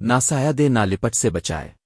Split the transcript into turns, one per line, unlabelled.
نہ سایہ دے نہ لپٹ سے بچائے۔